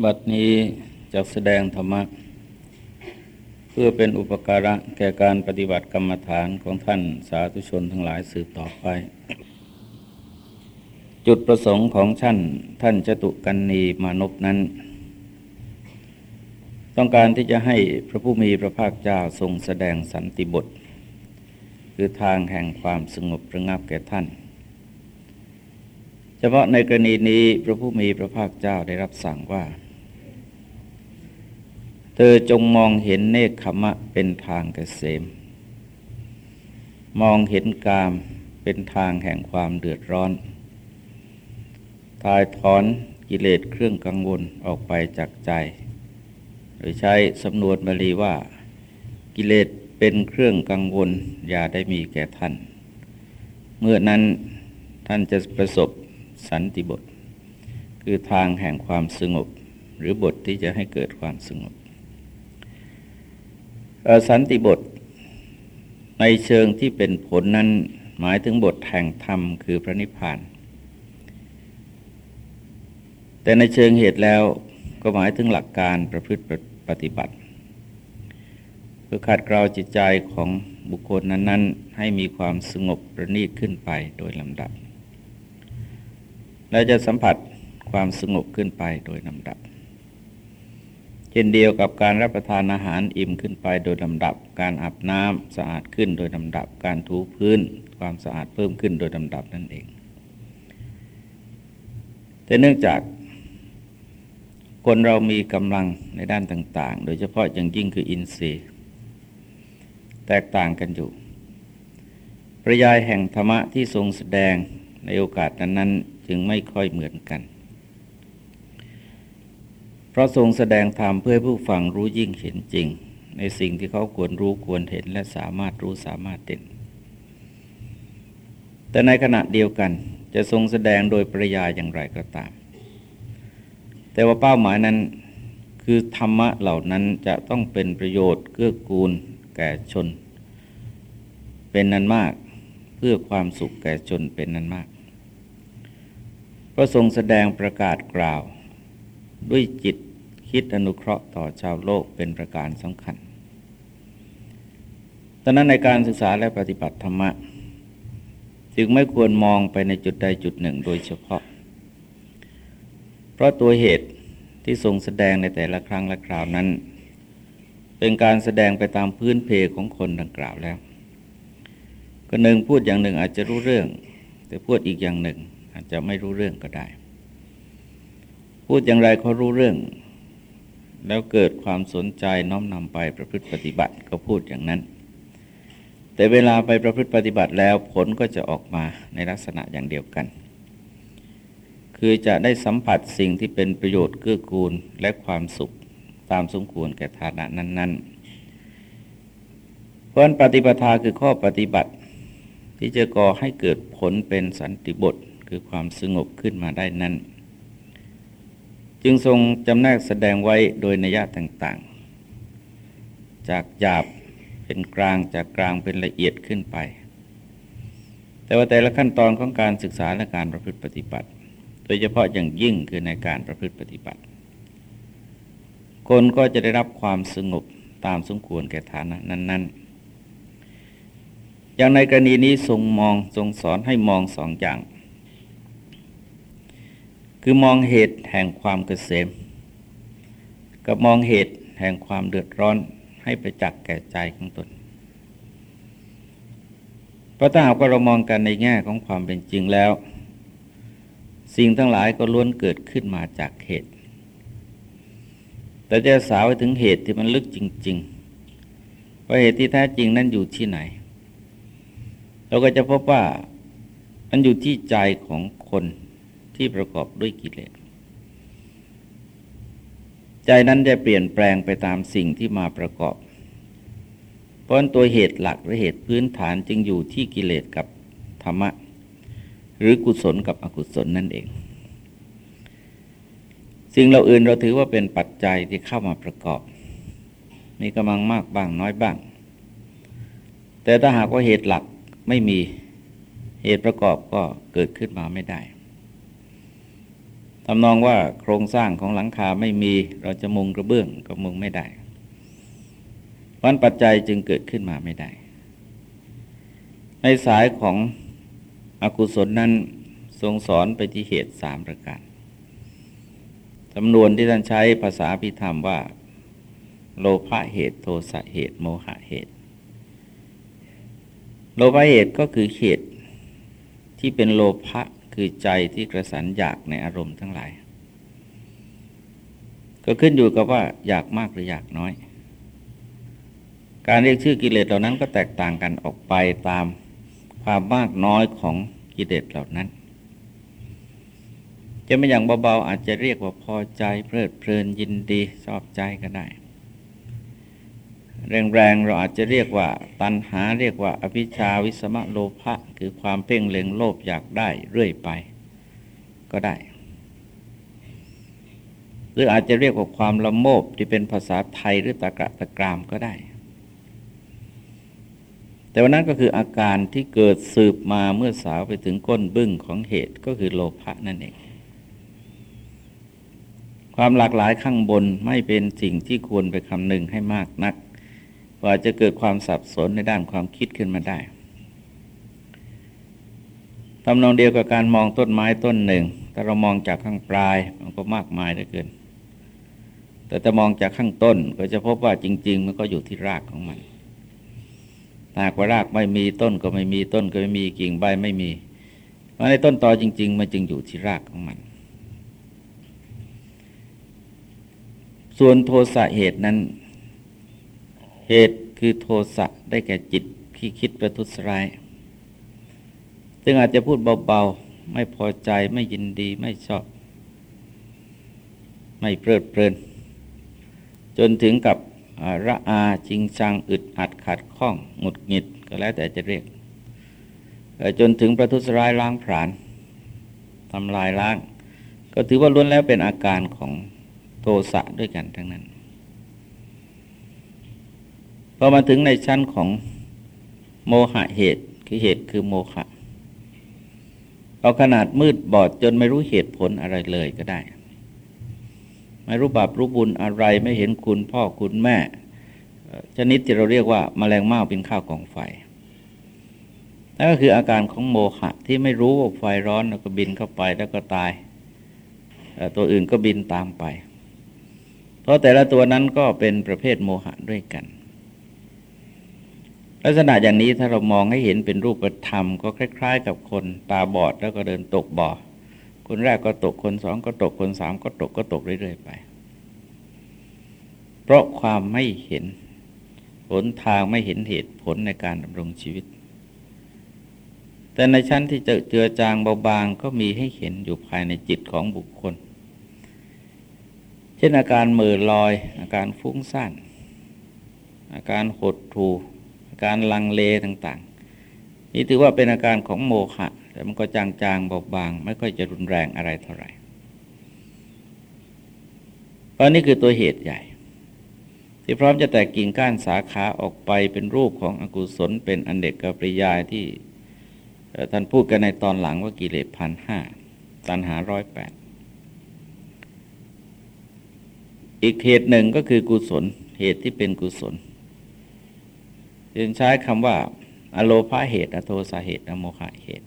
บัดนี้จะแสดงธรรมะ เพื่อเป็นอุปการะแก่การปฏิบัติกรรมฐานของท่านสาธุชนทั้งหลายสืบต่อไป จุดประสงค์ของท่านท่านจตุกันนีมานพนั้น ต้องการที่จะให้พระผู้มีพระภาคเจ้าทรงแสดงสันติบท คือทางแห่งความสงบระงับแก่ท่าน เฉพาะในกรณีนี้พระผู้มีพระภาคเจ้าได้รับสั่งว่า เธอจงมองเห็นเนคขมะเป็นทางเกษม มองเห็นกามเป็นทางแห่งความเดือดร้อน ทายถอนกิเลสเครื่องกังวลออกไปจากใจ โดยใช้สำนวนบาลีว่า กิเลสเป็นเครื่องกังวลอย่าได้มีแก่ท่าน เมื่อนั้นท่านจะประสบสันติบท คือทางแห่งความสงบ หรือบทที่จะให้เกิดความสงบ สันติบท ในเชิงที่เป็นผลนั้นหมายถึงบทแห่งธรรมคือพระนิพพาน แต่ในเชิงเหตุแล้วก็หมายถึงหลักการประพฤติปฏิบัติ เพื่อขัดเกลาจิตใจของบุคคลนั้น ๆ ให้มีความสงบประณีตขึ้นไปโดยลำดับ และจะสัมผัสความสงบขึ้นไปโดยลำดับ เช่นเดียวกับการรับประทานอาหารอิ่มขึ้นไปโดยลำดับ การอาบน้ำสะอาดขึ้นโดยลำดับ การถูพื้น ความสะอาดเพิ่มขึ้นโดยลำดับนั่นเอง แต่เนื่องจากคนเรามีกำลังในด้านต่าง ๆ โดยเฉพาะอย่างยิ่งคืออินทรีย์ แตกต่างกันอยู่ ประยายแห่งธรรมะที่ทรงแสดงในโอกาสนั้นๆ จึงไม่ค่อยเหมือนกัน เพราะทรงแสดงธรรมเพื่อผู้ฟังรู้ยิ่งเห็นจริง ในสิ่งที่เขาควรรู้ควรเห็นและสามารถรู้สามารถเด่นแต่ในขณะเดียวกันจะทรงแสดงโดยปริยายอย่างไรก็ตาม แต่ว่าเป้าหมายนั้นคือธรรมะเหล่านั้นจะต้องเป็นประโยชน์เกื้อกูลแก่ชน เป็นนั้นมากเพื่อความสุขแก่ชนเป็นนั้นมากพระทรงแสดงประกาศกล่าว ด้วยจิตคิดอนุเคราะห์ต่อชาวโลกเป็นประการสำคัญดังนั้นในการศึกษาและปฏิบัติธรรมะ จึงไม่ควรมองไปในจุดใดจุดหนึ่งโดยเฉพาะ เพราะตัวเหตุที่ทรงแสดงในแต่ละครั้งและคราวนั้น เป็นการแสดงไปตามพื้นเพของคนดังกล่าวแล้ว ก็หนึ่งพูดอย่างหนึ่งอาจจะรู้เรื่อง แต่พูดอีกอย่างหนึ่งอาจจะไม่รู้เรื่องก็ได้ พูดอย่างไรเขารู้เรื่อง แล้วเกิดความสนใจน้อมนำไปประพฤติปฏิบัติก็พูดอย่างนั้น แต่เวลาไปประพฤติปฏิบัติแล้วผลก็จะออกมาในลักษณะอย่างเดียวกัน คือจะได้สัมผัสสิ่งที่เป็นประโยชน์เกื้อกูลและความสุขตามสมควรแก่ฐานะนั้น ๆ เพราะปฏิปทาคือข้อปฏิบัติที่จะก่อให้เกิดผลเป็นสันติบทคือความสงบขึ้นมาได้นั้น จึงทรงจำแนกแสดงไว้โดยนัยต่างๆ จากหยาบเป็นกลางจากกลางเป็นละเอียดขึ้นไป แต่ว่าแต่ละขั้นตอนของการศึกษาและการประพฤติปฏิบัติ โดยเฉพาะอย่างยิ่งคือในการประพฤติปฏิบัติ คนก็จะได้รับความสงบตามสมควรแก่ฐานะนั้น ๆ อย่างในกรณีนี้ทรงมองทรงสอนให้มองสองอย่าง คือมองเหตุแห่งความเกษม กับมองเหตุแห่งความเดือดร้อนให้ประจักษ์แก่ใจของตนเพราะถ้าหากว่าเรามองกันในแง่ของความเป็นจริงแล้ว สิ่งทั้งหลายก็ล้วนเกิดขึ้นมาจากเหตุ แต่จะสาวไปถึงเหตุที่มันลึกจริงๆว่าเหตุที่แท้จริงนั้นอยู่ที่ไหน เราก็จะพบว่ามันอยู่ที่ใจของคน ที่ประกอบด้วยกิเลส ใจนั้นจะเปลี่ยนแปลงไปตามสิ่งที่มาประกอบ เพราะตัวเหตุหลักหรือเหตุพื้นฐานจึงอยู่ที่กิเลสกับธรรมะ หรือกุศลกับอกุศลนั่นเอง สิ่งเราอื่นเราถือว่าเป็นปัจจัยที่เข้ามาประกอบ มีกำลังมากบ้างน้อยบ้าง แต่ถ้าหากว่าเหตุหลักไม่มีเหตุประกอบก็เกิดขึ้นมาไม่ได้ ธรำนองว่าโครงสร้างของหลังคาไม่มีเราจะมุงกระเบื้องก็มุงไม่ได้วันปัจจัยจึงเกิดขึ้นมาไม่ได้ ในสายของอกุศลนั้นทรงสอนไปที่เหตุสามประการจำนวนที่ท่านใช้ภาษาพิธรรมว่า โลภะเหตุโทสะเหตุ โมหะเหตุ โลภะเหตุก็คือเหตุที่เป็นโลภะ คือใจที่กระสันอยากในอารมณ์ทั้งหลาย ก็ขึ้นอยู่กับว่าอยากมากหรืออยากน้อย การเรียกชื่อกิเลสเหล่านั้นก็แตกต่างกันออกไปตามความมากน้อยของกิเลสเหล่านั้น จะไม่อย่างเบาๆอาจจะเรียกว่าพอใจเพลิดเพลินยินดีชอบใจก็ได้ แรงๆเราอาจจะเรียกว่า ตัณหาเรียกว่า อภิชาวิสมะโลภะคือความเพ่งเล็งโลภอยากได้เรื่อยไป ก็ได้ หรืออาจจะเรียกว่าความละโมบที่เป็นภาษาไทยหรือตะกระตะกรามก็ได้ แต่วันนั้นก็คืออาการที่เกิดสืบมาเมื่อสาวไปถึงก้นบึ้งของเหตุก็คือโลภะนั่นเองความหลากหลายข้างบนไม่เป็นสิ่งที่ควรไปคำนึงให้มากนัก ว่าจะเกิดความสับสนในด้านความคิดขึ้นมาได้ทำนองเดียวกับการมองต้นไม้ต้นหนึ่ง ถ้าเรามองจากข้างปลายมันก็มากมายเหลือเกิน แต่ถ้ามองจากข้างต้นก็จะพบว่าจริง ๆ มันก็อยู่ที่รากของมันหากว่ารากไม่มีต้นก็ไม่มีต้นก็ไม่มีกิ่งใบไม่มีเพราในต้นตอจริง ๆ มันจึงอยู่ที่รากของมัน ส่วนโทสะเหตุนั้น เหตุคือโทสะได้แก่จิตที่คิดประทุษร้าย ซึ่งอาจจะพูดเบาๆ ไม่พอใจไม่ยินดีไม่ชอบ ไม่เพลิดเพลิน จนถึงกับระอาจริงจังอึดอัดขัดข้องหงุดหงิดก็แล้วแต่จะเรียก จนถึงประทุษร้ายล้างผลาญทำลายล้าง ก็ถือว่าล้วนแล้วเป็นอาการของโทสะด้วยกันทั้งนั้น อมาถึงในชั้นของโมหะเหตุคือเหตุคือโมหะเอาขนาดมืดบอดจนไม่รู้เหตุผลอะไรเลยก็ได้ ไม่รู้บาปรู้บุญอะไรไม่เห็นคุณพ่อคุณแม่ ชนิดที่เราเรียกว่ามาแมลงเม่าเป็นข้าวกองไฟนั่นก็คืออาการของโมหะที่ไม่รู้ว่าไฟร้อนแล้วก็บินเข้าไปแล้วก็ตาย ตัวอื่นก็บินตามไป เพราะแต่ละตัวนั้นก็เป็นประเภทโมหะด้วยกัน ลักษณะอย่างนี้ถ้าเรามองให้เห็นเป็นรูปธรรม ก็คล้าย ๆ กับคนตาบอดแล้วก็เดินตกบ่อคนแรกก็ตกคนสองก็ตกคนสามก็ตกก็ตกเรื่อยๆไป เพราะความไม่เห็นผลทางไม่เห็นเหตุผลในการดำรงชีวิต แต่ในชั้นที่จะเจือจางเบาบางก็มีให้เห็นอยู่ภายในจิตของบุคคล เช่นอาการมือลอย อาการฟุ้งซ่านอาการหดถูอา การลังเลต่างๆ นี่ถือว่าเป็นอาการของโมฆะแต่มันก็จางๆเบาบางไม่ค่อยจะรุนแรงอะไรเท่าไหร่เพราะนี่คือตัวเหตุใหญ่ ที่พร้อมจะแตกกิ่งก้านสาขาออกไปเป็นรูปของอกุศลเป็นอันเด็กกับปริยายที่ท่านพูดกันในตอนหลังว่ากิเลสพันห้าตันหาร้อยแปดอีกเหตุหนึ่งก็คือกุศลเหตุที่เป็นกุศล จึงใช้คำว่า อโลภาเหตุ อโทสาเหตุอโมฆะเหตุ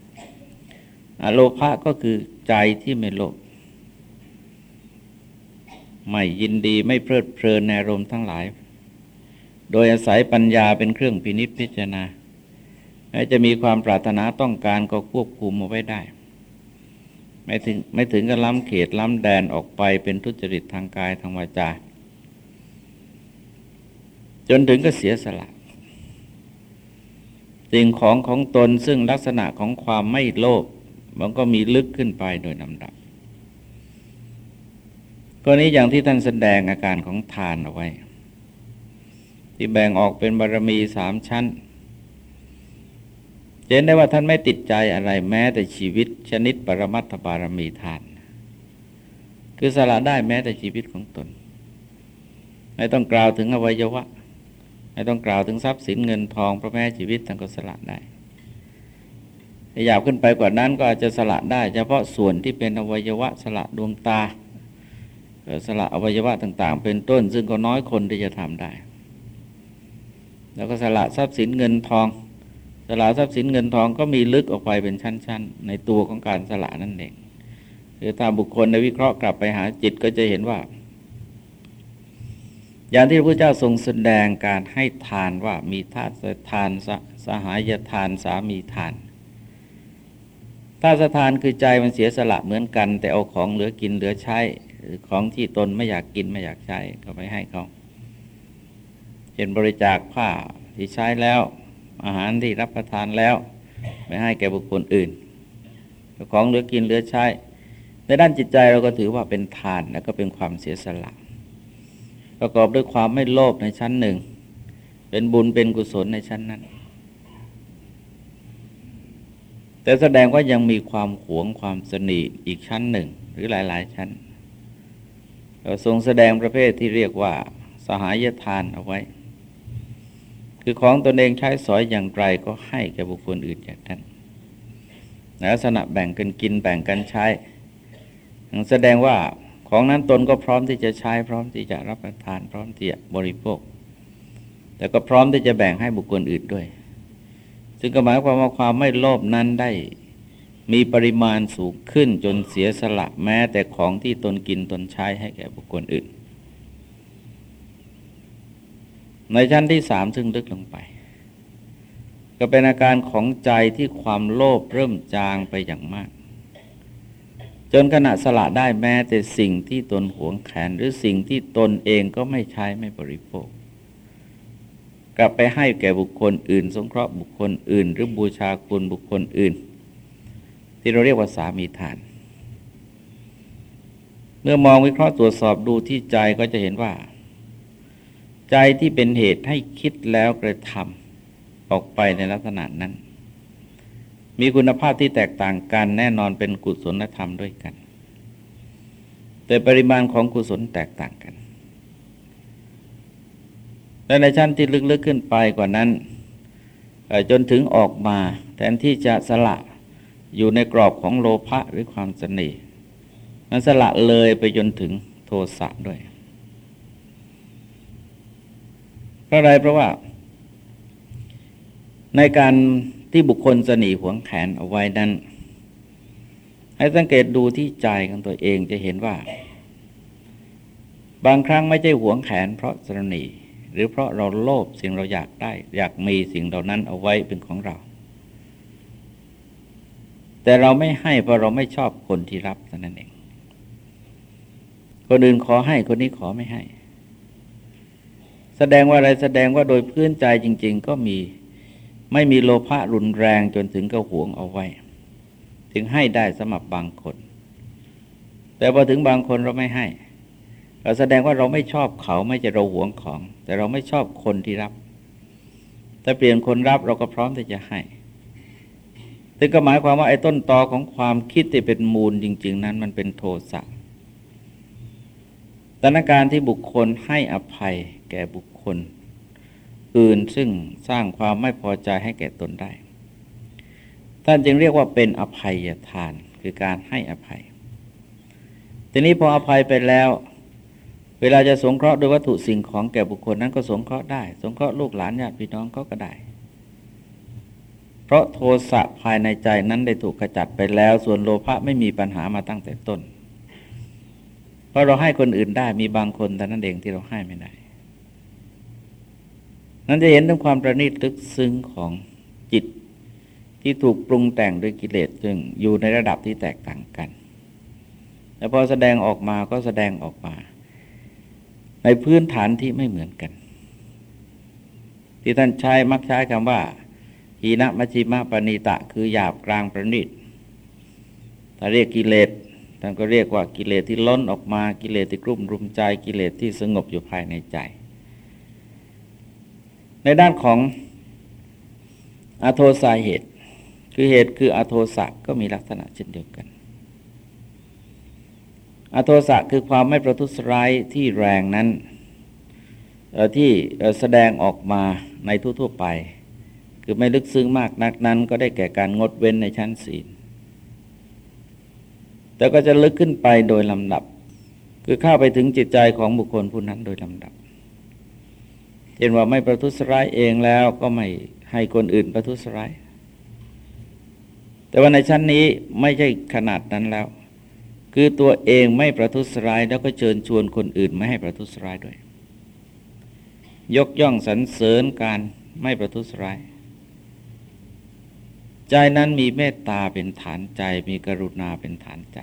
อโลภะก็คือใจที่ไม่โลภไม่ยินดีไม่เพลิดเพลินในอารมณ์ทั้งหลาย โดยอาศัยปัญญาเป็นเครื่องพินิจพิจารณาแม้จะมีความปรารถนาต้องการก็ควบคุมเอาไว้ได้ ไม่ถึงไม่ถึงกับล้ำเขตล้ำแดนออกไปเป็นทุจริตทางกายทางวาจา จนถึงก็เสียสละ สิ่งของของตนซึ่งลักษณะของความไม่โลภมันก็มีลึกขึ้นไปโดยลำดับกรณีอย่างที่ท่านแสดงอาการของทานเอาไว้ ที่แบ่งออกเป็นบารมีสามชั้นเห็นได้ว่าท่านไม่ติดใจอะไรแม้แต่ชีวิตชนิดปรมัตถบารมีทาน คือสละได้แม้แต่ชีวิตของตน ไม่ต้องกล่าวถึงอวัยวะ ไม่ต้องกล่าวถึงทรัพย์สินเงินทองพระแม้ชีวิตท่านก็สละได้หยาบขึ้นไปกว่านั้นก็อาจจะสละได้ เฉพาะส่วนที่เป็นอวัยวะสละดวงตาสละอวัยวะต่าง ๆ เป็นต้น ซึ่งก็น้อยคนที่จะทำได้ แล้วก็สละทรัพย์สินเงินทอง สละทรัพย์สินเงินทองก็มีลึกออกไปเป็นชั้น ๆ ในตัวของการสละนั่นเองคือถ้าบุคคลในวิเคราะห์กลับไปหาจิตก็จะเห็นว่า อย่างที่พระพุทธเจ้าทรงแสดงการให้ทานว่ามีทาสทานสสหายทานสามีทานทาสทานคือใจมันเสียสละเหมือนกัน แต่เอาของเหลือกินเหลือใช้ของที่ตนไม่อยากกินไม่อยากใช้ก็ไปให้เขาเห็นบริจาคผ้าที่ใช้แล้ว อาหารที่รับประทานแล้วไปให้แก่บุคคลอื่นของเหลือกินเหลือใช้ในด้านจิตใจเราก็ถือว่าเป็นทานแล้วก็เป็นความเสียสละ ประกอบด้วยความไม่โลภในชั้นหนึ่ง เป็นบุญเป็นกุศลในชั้นนั้น แต่แสดงว่ายังมีความหวงความสนิทอีกชั้นหนึ่ง หรือหลาย ๆ ชั้นเราทรงแสดงประเภทที่เรียกว่า สหายทานเอาไว้ คือของตนเองใช้สอยอย่างไรก็ให้แก่บุคคลอื่นอย่างนั้นลักษณะแบ่งกันกินแบ่งกันใช้แสดงว่า ของนั้นตนก็พร้อมที่จะใช้พร้อมที่จะรับประทานพร้อมที่จะบริโภค แต่ก็พร้อมที่จะแบ่งให้บุคคลอื่นด้วย ซึ่งก็หมายความว่าความไม่โลภนั้นได้มีปริมาณสูงขึ้นจนเสียสละแม้แต่ของที่ตนกินตนใช้ให้แก่บุคคลอื่น ในชั้นที่สามซึ่งลึกลงไป ก็เป็นอาการของใจที่ความโลภเริ่มจางไปอย่างมาก จนขณะสละได้แม้แต่สิ่งที่ตนหวงแขน หรือสิ่งที่ตนเองก็ไม่ใช้ไม่บริโภค กลับไปให้แก่บุคคลอื่น สงเคราะห์บุคคลอื่น หรือบูชาคุณบุคคลอื่น ที่เราเรียกว่าสามีทาน เมื่อมองวิเคราะห์ตรวจสอบดูที่ใจก็จะเห็นว่า ใจที่เป็นเหตุให้คิดแล้วกระทำออกไปในลักษณะนั้น มีคุณภาพที่แตกต่างกันแน่นอนเป็นกุศลธรรมด้วยกัน แต่ปริมาณของกุศลแตกต่างกัน และในชั้นที่ลึกๆขึ้นไปกว่านั้น จนถึงออกมาแทนที่จะสละอยู่ในกรอบของโลภะหรือความสนิมันสละเลยไปจนถึงโทสะด้วยเพราะอะไรเพราะว่า ในการ ที่บุคคลสนีหวงแขนเอาไว้นั้น ให้สังเกตดูที่ใจของตัวเองจะเห็นว่า บางครั้งไม่ใช่หวงแขนเพราะสนีหรือเพราะเราโลภสิ่งเราอยากได้ อยากมีสิ่งเหล่านั้นเอาไว้เป็นของเรา แต่เราไม่ให้เพราะเราไม่ชอบคนที่รับเท่านั้นเองคนอื่นขอให้คนนี้ขอไม่ให้ แสดงว่าอะไรแสดงว่าโดยพื้นใจจริง ๆ ก็มี ไม่มีโลภะรุนแรงจนถึงกับหวงเอาไว้ ถึงให้ได้สำหรับบางคน แต่พอถึงบางคนเราไม่ให้ เราแสดงว่าเราไม่ชอบเขาไม่จะเราหวงของ แต่เราไม่ชอบคนที่รับแต่เปลี่ยนคนรับเราก็พร้อมที่จะให้ซึ่งก็หมายความว่าไอ้ต้นตอของความคิดที่เป็นมูลจริง ๆ นั้นมันเป็นโทสะสถานการณ์ที่บุคคลให้อภัยแก่บุคคล อื่นซึ่งสร้างความไม่พอใจให้แก่ตนได้ ท่านจึงเรียกว่าเป็นอภัยทานคือการให้อภัย ทีนี้พออภัยไปแล้ว เวลาจะสงเคราะห์ด้วยวัตถุสิ่งของแก่บุคคลนั้นก็สงเคราะห์ได้ สงเคราะห์ลูกหลานญาติพี่น้องก็ก็ได้ เพราะโทสะภายในใจนั้นได้ถูกขจัดไปแล้ว ส่วนโลภะไม่มีปัญหามาตั้งแต่ต้น เพราะเราให้คนอื่นได้มีบางคนแต่นั้นเองที่เราให้ไม่ได้ นั้นจะเห็นถึงความประณีตลึกซึ้งของจิตที่ถูกปรุงแต่งด้วยกิเลสซึ่งอยู่ในระดับที่แตกต่างกัน แล้วพอแสดงออกมาก็แสดงออกมา ในพื้นฐานที่ไม่เหมือนกัน ที่ท่านใช้มักใช้คำว่าหีนะมัชิมะปณิตะ คือหยาบกลางประณีตถ้าเรียกกิเลสท่านก็เรียกว่ากิเลสที่ล้นออกมากิเลสที่กลุ่มรุมใจกิเลสที่สงบอยู่ภายในใจ ในด้านของอโทสาเหตุ คือเหตุคืออโทสะก็มีลักษณะเช่นเดียวกันอโทสะคือความไม่ประทุษร้ายที่แรงนั้นที่แสดงออกมาในทั่วๆไป คือไม่ลึกซึ้งมากนักนั้น ก็ได้แก่การงดเว้นในชั้นศีล แต่ก็จะลึกขึ้นไปโดยลำดับ คือเข้าไปถึงจิตใจของบุคคลผู้นั้นโดยลำดับ เช่นว่าไม่ประทุษร้ายเองแล้วก็ไม่ให้คนอื่นประทุษร้าย แต่ว่าในชั้นนี้ไม่ใช่ขนาดนั้นแล้ว คือตัวเองไม่ประทุษร้าย แล้วก็เชิญชวนคนอื่นไม่ให้ประทุษร้ายด้วย ยกย่องสรรเสริญการไม่ประทุษร้าย ใจนั้นมีเมตตาเป็นฐานใจ มีกรุณาเป็นฐานใจ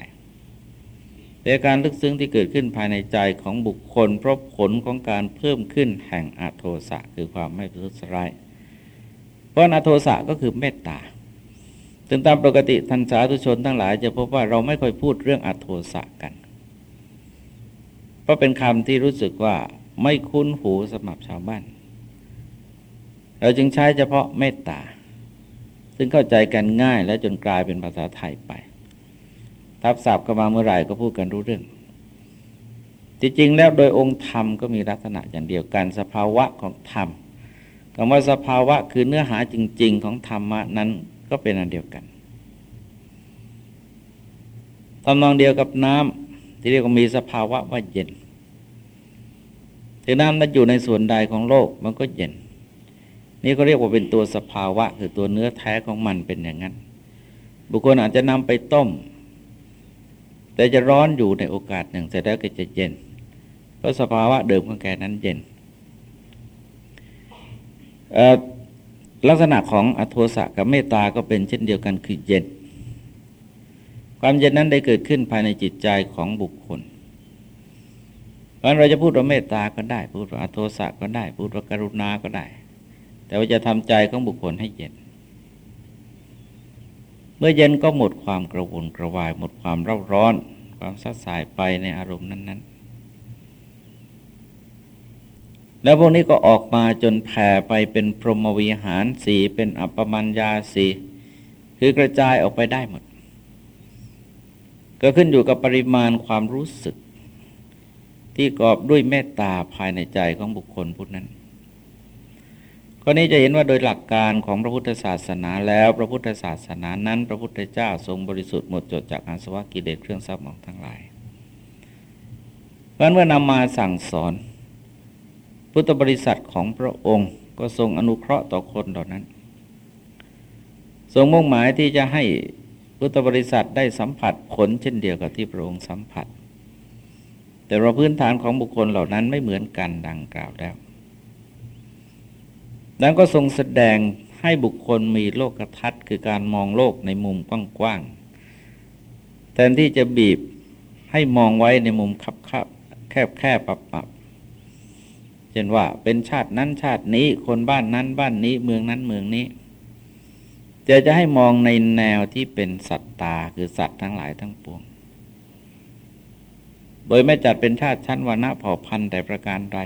เป็นการลึกซึ้งที่เกิดขึ้นภายในใจของบุคคล เพราะผลของการเพิ่มขึ้นแห่งอาโทสะคือความไม่ประทุษร้าย เพราะอาโทสะก็คือเมตตาถึงตามปกติท่านสาธุชนทั้งหลาย จะพบว่าเราไม่ค่อยพูดเรื่องอาโทสะกัน เพราะเป็นคำที่รู้สึกว่าไม่คุ้นหูสำหรับชาวบ้าน เราจึงใช้เฉพาะเมตตา ซึ่งเข้าใจกันง่ายและจนกลายเป็นภาษาไทยไป ทับศัพท์ก็มาเมื่อไหร่ก็พูดกันรู้เรื่อง จริงๆแล้วโดยองค์ธรรมก็มีลักษณะอย่างเดียวกันสภาวะของธรรมคำว่าสภาวะคือเนื้อหาจริง ๆ ของธรรมะนั้นก็เป็นอันเดียวกันทำนองเดียวกับน้ำที่เรียกว่ามีสภาวะว่าเย็นถึงน้ำนั้นอยู่ในส่วนใดของโลกมันก็เย็น นี่ก็เรียกว่าเป็นตัวสภาวะ คือตัวเนื้อแท้ของมันเป็นอย่างนั้น บุคคลอาจจะนำไปต้ม แต่จะร้อนอยู่ในโอกาสหนึ่งแต่แล้วก็จะเย็น เพราะสภาวะเดิมของแกนั้นเย็นลักษณะของอโทสะกับเมตตาก็เป็นเช่นเดียวกันคือเย็น ความเย็นนั้นได้เกิดขึ้นภายในจิตใจของบุคคลเพราะเราจะพูดว่าเมตตาก็ได้ พูดว่าอโทสะก็ได้ พูดว่ากรุณาก็ได้ แต่ว่าจะทำใจของบุคคลให้เย็น มื่อเย็นก็หมดความกระวนกระวาย หมดความเร่าร้อน ความสัดสายไปในอารมณ์นั้น ๆ แล้วพวกนี้ก็ออกมาจนแผ่ไปเป็นพรหมวิหารสีเป็นอัปปมัญญาสีคือกระจายออกไปได้หมด ก็ขึ้นอยู่กับปริมาณความรู้สึก ที่กอบด้วยเมตตาภายในใจของบุคคลผู้นั้น ข้อนี้จะเห็นว่าโดยหลักการของพระพุทธศาสนาแล้วพระพุทธศาสนานั้น พระพุทธเจ้าทรงบริสุทธิ์หมดจดจากอาสวะกิเลสเครื่องซับมองทั้งหลาย เพราะเมื่อนำมาสั่งสอน พุทธบริษัทของพระองค์ก็ทรงอนุเคราะห์ต่อคนเหล่านั้น ทรงมุ่งหมายที่จะให้พุทธบริษัทได้สัมผัสผลเช่นเดียวกับที่พระองค์สัมผัส แต่เราพื้นฐานของบุคคลเหล่านั้นไม่เหมือนกันดังกล่าวแล้ว แล้วก็ทรงแสดงให้บุคคลมีโลกทัศน์คือการมองโลกในมุมกว้างๆแทนที่จะบีบให้มองไว้ในมุมคับคับแคบแคบปับปับเช่นว่าเป็นชาตินั้นชาตินี้คนบ้านนั้นบ้านนี้เมืองนั้นเมืองนี้จะจะให้มองในแนวที่เป็นสัตตาคือสัตว์ทั้งหลายทั้งปวง โดยไม่จัดเป็นชาติชั้นวรรณะเผ่าพันธุ์แต่ประการใด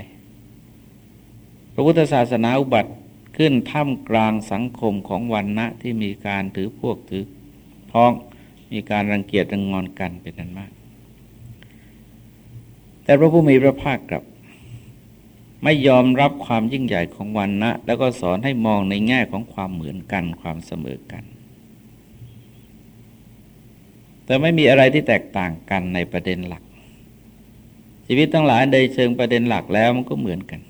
พระพุทธศาสนาอุบัติ ขึ้นท่ามกลางสังคมของวันณะที่มีการถือพวกถือพ้องมีการรังเกียจรังงอนกันเป็นนั้นมาก แต่พระผู้มีพระภาคกลับ ไม่ยอมรับความยิ่งใหญ่ของวันนะแล้วก็สอนให้มองในแง่ของความเหมือนกันความเสมอกัน แต่ไม่มีอะไรที่แตกต่างกันในประเด็นหลัก ชีวิตทั้งหลายโดยเชิงประเด็นหลักแล้วมันก็เหมือนกัน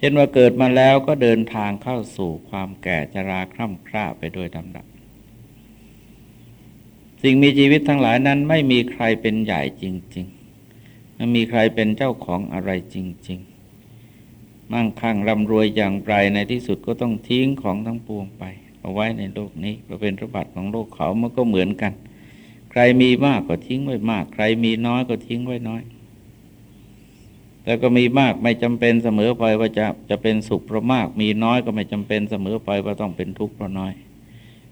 เช่นว่าเกิดมาแล้วก็เดินทางเข้าสู่ความแก่ชราคร่ำคร่าไปโดยลำดับ สิ่งมีชีวิตทั้งหลายนั้นไม่มีใครเป็นใหญ่จริง ๆ ไม่มีใครเป็นเจ้าของอะไรจริง ๆ มั่งคั่งร่ำรวยอย่างไรในที่สุดก็ต้องทิ้งของทั้งปวงไป เอาไว้ในโลกนี้เพราะเป็นระบัติของโลกเขามันก็เหมือนกัน ใครมีมากก็ทิ้งไว้มาก ใครมีน้อยก็ทิ้งไว้น้อย แต่ก็มีมากไม่จำเป็นเสมอไปว่าจะจะเป็นสุขเพราะมาก มีน้อยก็ไม่จำเป็นเสมอไปว่าต้องเป็นทุกข์เพราะน้อย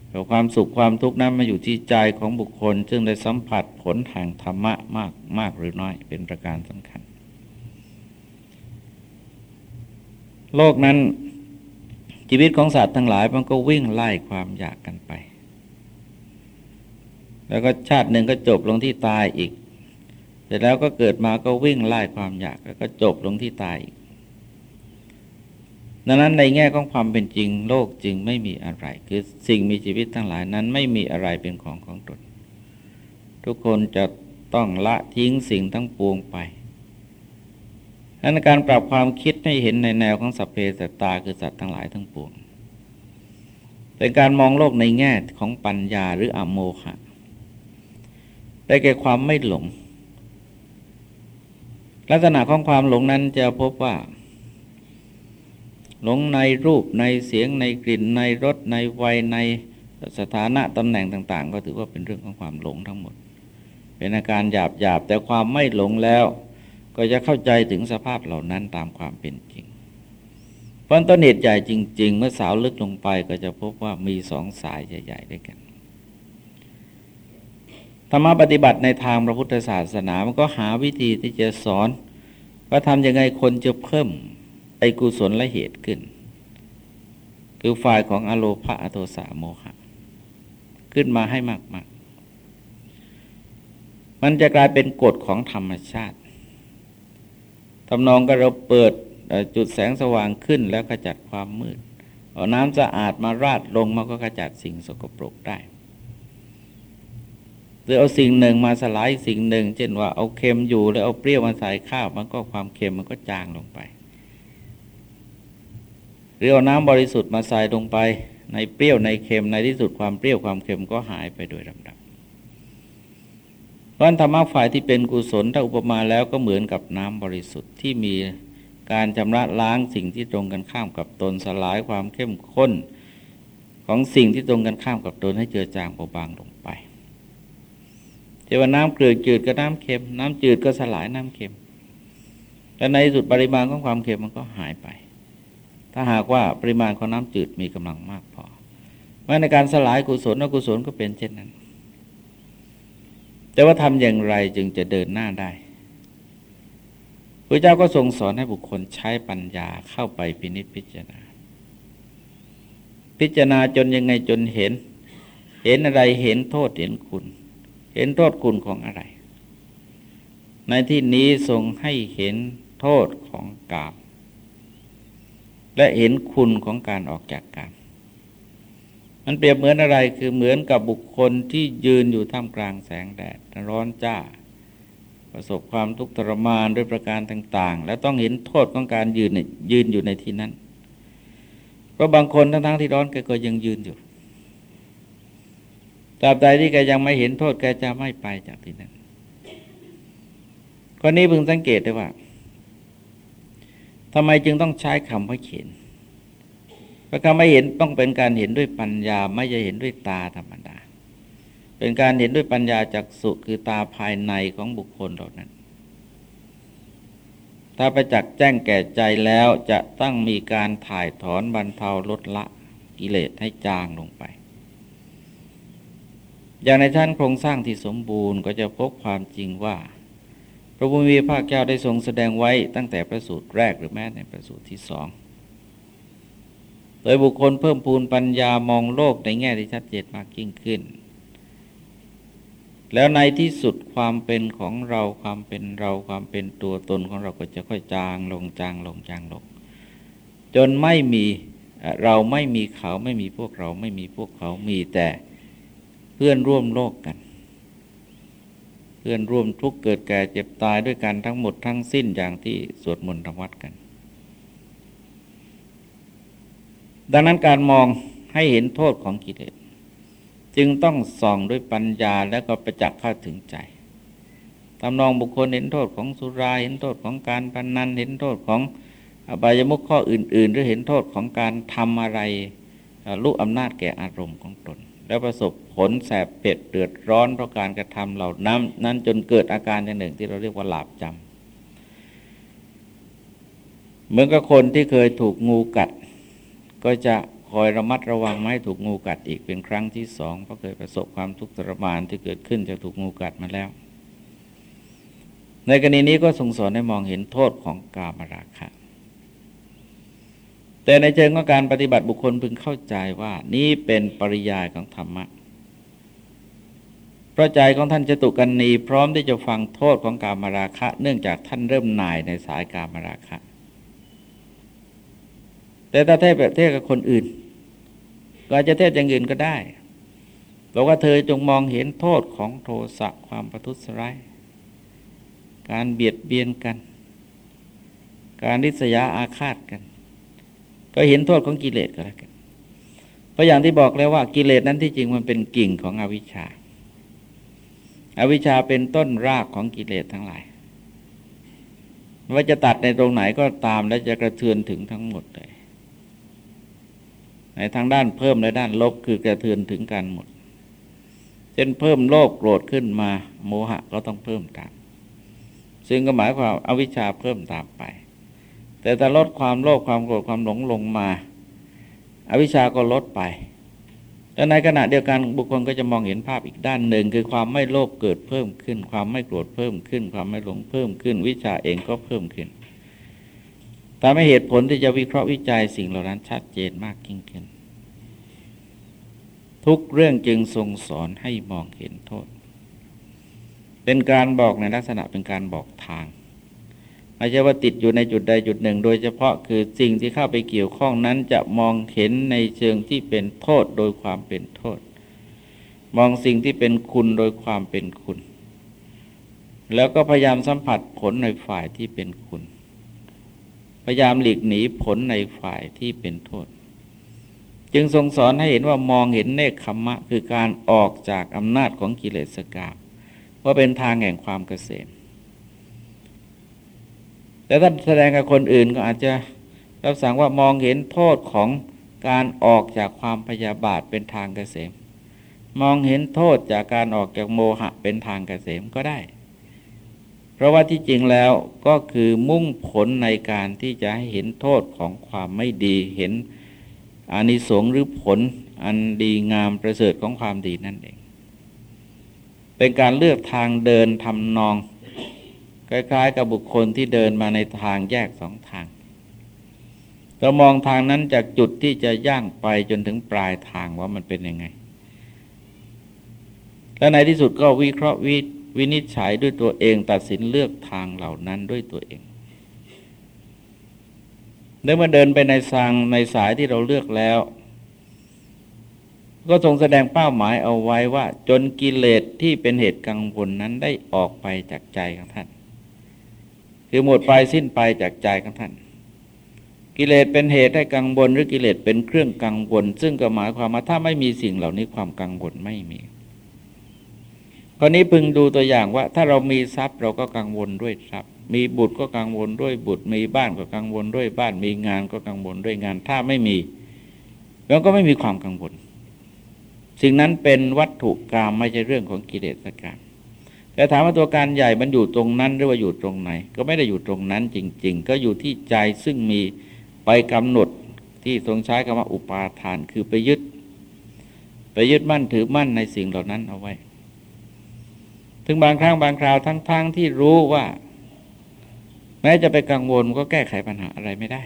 แต่ความสุขความทุกข์นั้นมาอยู่ที่ใจของบุคคล ซึ่งได้สัมผัสผลแห่งธรรมะมากมากหรือน้อยเป็นประการสำคัญ โลกนั้นชีวิตของสัตว์ทั้งหลายมันก็วิ่งไล่ความอยากกันไป แล้วก็ชาติหนึ่งก็จบลงที่ตายอีก เสร็จแล้วก็เกิดมาก็วิ่งไล่ความอยากแล้วก็จบลงที่ตายดังนั้นในแง่ของความเป็นจริงโลกจึงไม่มีอะไร คือสิ่งมีชีวิตทั้งหลายนั้นไม่มีอะไรเป็นของของตน ทุกคนจะต้องละทิ้งสิ่งทั้งปวงไปดังนั้นการปรับความคิดให้เห็นในแนวของสัพเพสัตาคือสัตว์ทั้งหลายทั้งปวง เป็นการมองโลกในแง่ของปัญญาหรืออโมหะได้แก่ความไม่หลง ลักษณะของความหลงนั้นจะพบว่า หลงในรูปในเสียงในกลิ่น ในรสในวัยในสถานะตำแหน่งต่าง ๆ ก็ถือว่าเป็นเรื่องของความหลงทั้งหมด เป็นอาการหยาบหยาบแต่ความไม่หลงแล้ว ก็จะเข้าใจถึงสภาพเหล่านั้นตามความเป็นจริงเพราะต้นเหตุใหญ่จริง ๆ เมื่อสาวลึกลงไปก็จะพบว่ามีสองสายใหญ่ ๆ ด้วยกัน ธรรมะปฏิบัติในทางพระพุทธศาสนามันก็หาวิธีที่จะสอน ว่าทำยังไงคนจะเพิ่มไอกุศลและเหตุขึ้น คือฝ่ายของอโลภะอโทสะโมหะ ขึ้นมาให้มากมากมันจะกลายเป็นกฎของธรรมชาติทำนองก็เราเปิดจุดแสงสว่างขึ้นแล้วขจัดความมืด เอาน้ำสะอาดมาราดลงมันก็ขจัดสิ่งสกปรกได้ รือเอาสิ่งหนึ่งมาสลายสิ่งหนึ่ง เช่นว่าเอาเค็มอยู่แล้วเอาเปรี้ยวมาใส่ข้าวมันก็ความเค็มมันก็จางลงไป หรือเอาน้ำบริสุทธิ์มาใส่ลงไป ในเปรี้ยวในเค็มในที่สุดความเปรี้ยวความเค็มก็หายไปโดยลำดับเพราะธรรมะฝ่ายที่เป็นกุศลถ้าอุปมาแล้วก็เหมือนกับน้ำบริสุทธิ์ที่มีการชำระล้างสิ่งที่ตรงกันข้ามกับตนสลายความเข้มข้น ของสิ่งที่ตรงกันข้ามกับตนให้เจือจางเบาบางลงไป จะว่าน้ำเกลือจืดกับน้ำเค็ม น้ำจืดก็สลายน้ำเค็มและในสุดปริมาณของความเค็มมันก็หายไป ถ้าหากว่าปริมาณของน้ำจืดมีกำลังมากพอเมื่อในการสลายกุศลอกุศลก็เป็นเช่นนั้น แต่ว่าทำอย่างไรจึงจะเดินหน้าได้พระเจ้าก็ทรงสอนให้บุคคลใช้ปัญญาเข้าไปพินิจพิจารณา พิจารณาจนยังไงจนเห็น เห็นอะไรเห็นโทษเห็นคุณ เห็นโทษคุณของอะไร ในที่นี้ทรงให้เห็นโทษของกาม และเห็นคุณของการออกจากกามมันเปรียบเหมือนอะไรคือเหมือนกับบุคคลที่ยืนอยู่ท่ามกลางแสงแดดร้อนจ้า ประสบความทุกข์ทรมานด้วยประการต่าง ๆ และต้องเห็นโทษของการยืนยืนอยู่ในที่นั้น เพราะบางคนทั้งๆที่ร้อนแกก็ยังยืนอยู่ ตราบใดที่แกยังไม่เห็นโทษแกจะไม่ไปจากที่นั้นคนนี้พึงสังเกตได้ว่าทำไมจึงต้องใช้คำว่าเขียนเพราะคำว่าเห็นต้องเป็นการเห็นด้วยปัญญา ไม่ใช่เห็นด้วยตาธรรมดา เป็นการเห็นด้วยปัญญาจากสุคือตาภายในของบุคคลเหล่านั้น ถ้าไปจักแจ้งแก่ใจแล้วจะต้องมีการถ่ายถอนบรรเทาลดละกิเลสให้จางลงไป อย่างในชั้นโครงสร้างที่สมบูรณ์ก็จะพบความจริงว่า พระบุญมีภาคเจ้าได้ทรงแสดงไว้ตั้งแต่ประสูตรแรกหรือแม้ในประสูตรที่สองโดยบุคคลเพิ่มพูนปัญญามองโลกในแง่ที่ชัดเจนมากยิ่งขึ้น แล้วในที่สุดความเป็นของเราความเป็นเราความเป็นตัวตนของเราก็จะค่อยจางลงจางลงจางลง จนไม่มีเราไม่มีเขาไม่มีพวกเราไม่มีพวกเขามีแต่ เพื่อนร่วมโลกกัน เพื่อนร่วมทุกเกิดแก่เจ็บตายด้วยกันทั้งหมดทั้งสิ้นอย่างที่สวดมนต์ธรรมวัดกัน ดังนั้นการมองให้เห็นโทษของกิเลสจึงต้องส่องด้วยปัญญาแล้วก็ประจักษ์เข้าถึงใจตำนองบุคคลเห็นโทษของสุราเห็นโทษของการพนนันเห็นโทษของอบายมุขข้ออื่น ๆ หรือเห็นโทษของการทำอะไรลูกอำนาจแก่อารมณ์ของตน แล้วประสบผลแสบเผ็ดเดือดร้อนเพราะการกระทำเหล่านั้นนั้นจนเกิดอาการอย่างหนึ่งที่เราเรียกว่าหลาบจำเหมือนกับคนที่เคยถูกงูกัด ก็จะคอยระมัดระวังไม่ให้ถูกงูกัดอีกเป็นครั้งที่สองเพราะเคยประสบความทุกข์ทรมานที่เกิดขึ้นจากถูกงูกัดมาแล้ว ในกรณีนี้ก็ส่งสอนให้มองเห็นโทษของกามราคะ แต่ในเชิงของการปฏิบัติบุคคลพึงเข้าใจว่านี่เป็นปริยายของธรรมะพระใจของท่านจตุกันนีพร้อมที่จะฟังโทษของการมาราคะ เนื่องจากท่านเริ่มหน่ายในสายการมาราคะ แต่ถ้าเทศแบบเทศกับคนอื่น ก็จจะเทศอย่างอื่นก็ได้บอกว่าเธอจงมองเห็นโทษของโทสะความประทุษร้ายการเบียดเบียนกัน การริษยาอาฆาตกัน ก็เห็นโทษของกิเลสก็แล้วกันเพราะอย่างที่บอกแล้วว่ากิเลสนั้นที่จริงมันเป็นกิ่งของอวิชชาอาวิชชาเป็นต้นรากของกิเลสทั้งหลายว่าจะตัดในตรงไหนก็ตามและจะกระเทือนถึงทั้งหมดเลย ในทางด้านเพิ่มและด้านลบคือกระเทือนถึงกันหมดเช่นเพิ่มโลภโกรธขึ้นมา โมหะก็ต้องเพิ่มตาม ซึ่งก็หมายความอาวิชชาเพิ่มตามไป แต่ถ้าลดความโลภความโกรธความหลงลงมาอาวิชชาก็ลดไปแต่ในขณะเดียวกันบุคคลก็จะมองเห็นภาพอีกด้านหนึ่ง คือความไม่โลภเกิดเพิ่มขึ้น ความไม่โกรธเพิ่มขึ้น ความไม่หลงเพิ่มขึ้น วิชาเองก็เพิ่มขึ้นทำให้เหตุผลที่จะวิเคราะห์วิจัยสิ่งเหล่านั้นชัดเจนมากยิ่งขึ้น ทุกเรื่องจึงทรงสอนให้มองเห็นโทษ เป็นการบอกในลักษณะเป็นการบอกทาง ไม่ใช่ว่าติดอยู่ในจุดใดจุดหนึ่ง โดยเฉพาะคือสิ่งที่เข้าไปเกี่ยวข้องนั้นจะมองเห็นในเชิงที่เป็นโทษโดยความเป็นโทษ มองสิ่งที่เป็นคุณโดยความเป็นคุณ แล้วก็พยายามสัมผัสผลในฝ่ายที่เป็นคุณ พยายามหลีกหนีผลในฝ่ายที่เป็นโทษ จึงทรงสอนให้เห็นว่ามองเห็นเนคขมะ คือการออกจากอำนาจของกิเลสกามว่าเป็นทางแห่งความเกษม แต่ถ้าแสดงกับคนอื่นก็อาจจะรับสั่งว่ามองเห็นโทษของการออกจากความพยาบาทเป็นทางเกษม มองเห็นโทษจากการออกจากโมหะเป็นทางเกษมก็ได้ เพราะว่าที่จริงแล้วก็คือมุ่งผลในการที่จะให้เห็นโทษของความไม่ดีเห็นอานิสงส์หรือผลอันดีงามประเสริฐของความดีนั่นเอง เป็นการเลือกทางเดินทำนอง คล้าย ๆ กับบุคคลที่เดินมาในทางแยกสองทางเรามองทางนั้นจากจุดที่จะย่างไปจนถึงปลายทางว่ามันเป็นยังไง และในที่สุดก็วิเคราะห์วิวินิจฉัยด้วยตัวเองตัดสินเลือกทางเหล่านั้นด้วยตัวเองเมื่อเดินไปในทางในสายที่เราเลือกแล้ว ก็ทรงแสดงเป้าหมายเอาไว้ว่า จนกิเลสที่เป็นเหตุกังวลนั้นได้ออกไปจากใจของท่าน คือหมดไปสิ้นไปจากใจของท่าน กิเลสเป็นเหตุให้กังวลหรือกิเลสเป็นเครื่องกังวล ซึ่งก็หมายความว่าถ้าไม่มีสิ่งเหล่านี้ความกังวลไม่มีคราวนี้พึงดูตัวอย่างว่า ถ้าเรามีทรัพย์เราก็กังวลด้วยทรัพย์ มีบุตรก็กังวลด้วยบุตร มีบ้านก็กังวลด้วยบ้าน มีงานก็กังวลด้วยงาน ถ้าไม่มีเราก็ไม่มีความกังวล สิ่งนั้นเป็นวัตถุกรรมไม่ใช่เรื่องของกิเลสกรรม แต่ถามว่าตัวการใหญ่มันอยู่ตรงนั้นหรือว่าอยู่ตรงไหน ก็ไม่ได้อยู่ตรงนั้นจริง ๆ ก็อยู่ที่ใจซึ่งมีไปกำหนดที่ทรงใช้คำว่าอุปาทานคือไปยึด ไปยึดมั่นถือมั่นในสิ่งเหล่านั้นเอาไว้ ถึงบางครั้งบางคราวทั้งๆทที่รู้ว่า แม้จะไปกังวลก็แก้ไขปัญหาอะไรไม่ได้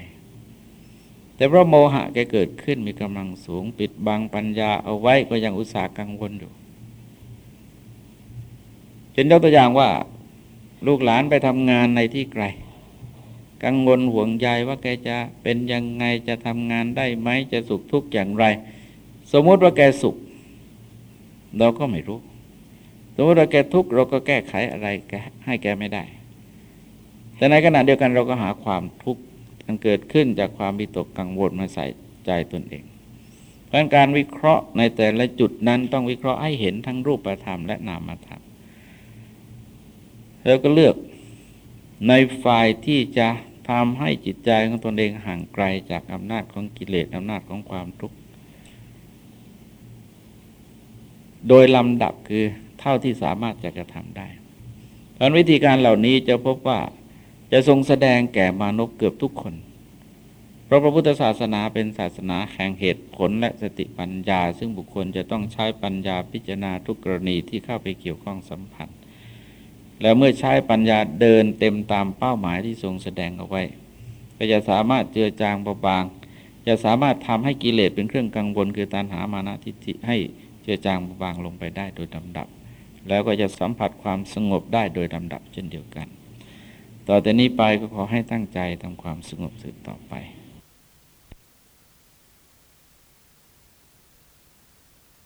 แต่เพราะโมหะแกเกิดขึ้นมีกำลังสูงปิดบังปัญญาเอาไว้ก็ยังอุตส่าห์กังวลอยู่ เช่นยกตัวอย่างว่า ลูกหลานไปทำงานในที่ไกล กังวลห่วงใยว่าแกจะเป็นยังไงจะทำงานได้ไหมจะสุขทุกข์อย่างไร สมมติว่าแกสุข เราก็ไม่รู้ สมมติว่าแกทุกข์เราก็แก้ไขอะไรให้แกไม่ได้ แต่ในขณะเดียวกันเราก็หาความทุกข์มันเกิดขึ้นจากความบิตกกังวลมาใส่ใจตนเองเพราะการวิเคราะห์ในแต่ละจุดนั้นต้องวิเคราะห์ให้เห็นทั้งรูปธรรมและนามธรรม แล้วก็เลือกในฝ่ายที่จะทำให้จิตใจของตนเองห่างไกลจากอำนาจของกิเลสอำนาจของความทุกข์ โดยลำดับคือเท่าที่สามารถจะกระทำได้เพราะวิธีการเหล่านี้จะพบว่าจะทรงแสดงแก่มนุษย์เกือบทุกคน เพราะพระพุทธศาสนาเป็นศาสนาแห่งเหตุผลและสติปัญญา ซึ่งบุคคลจะต้องใช้ปัญญาพิจารณาทุกกรณีที่เข้าไปเกี่ยวข้องสัมพันธ์ แล้วเมื่อใช้ปัญญาเดินเต็มตามเป้าหมายที่ทรงแสดงเอาไว้ ก็จะสามารถเจือจางเบาบาง จะสามารถทำให้กิเลสเป็นเครื่องกังวลคือตัณหามานะทิฏฐิให้เจือจางเบาบางลงไปได้โดยลำดับ แล้วก็จะสัมผัสความสงบได้โดยลำดับเช่นเดียวกัน ต่อแต่นี้ไปก็ขอให้ตั้งใจทำความสงบสืบต่อไป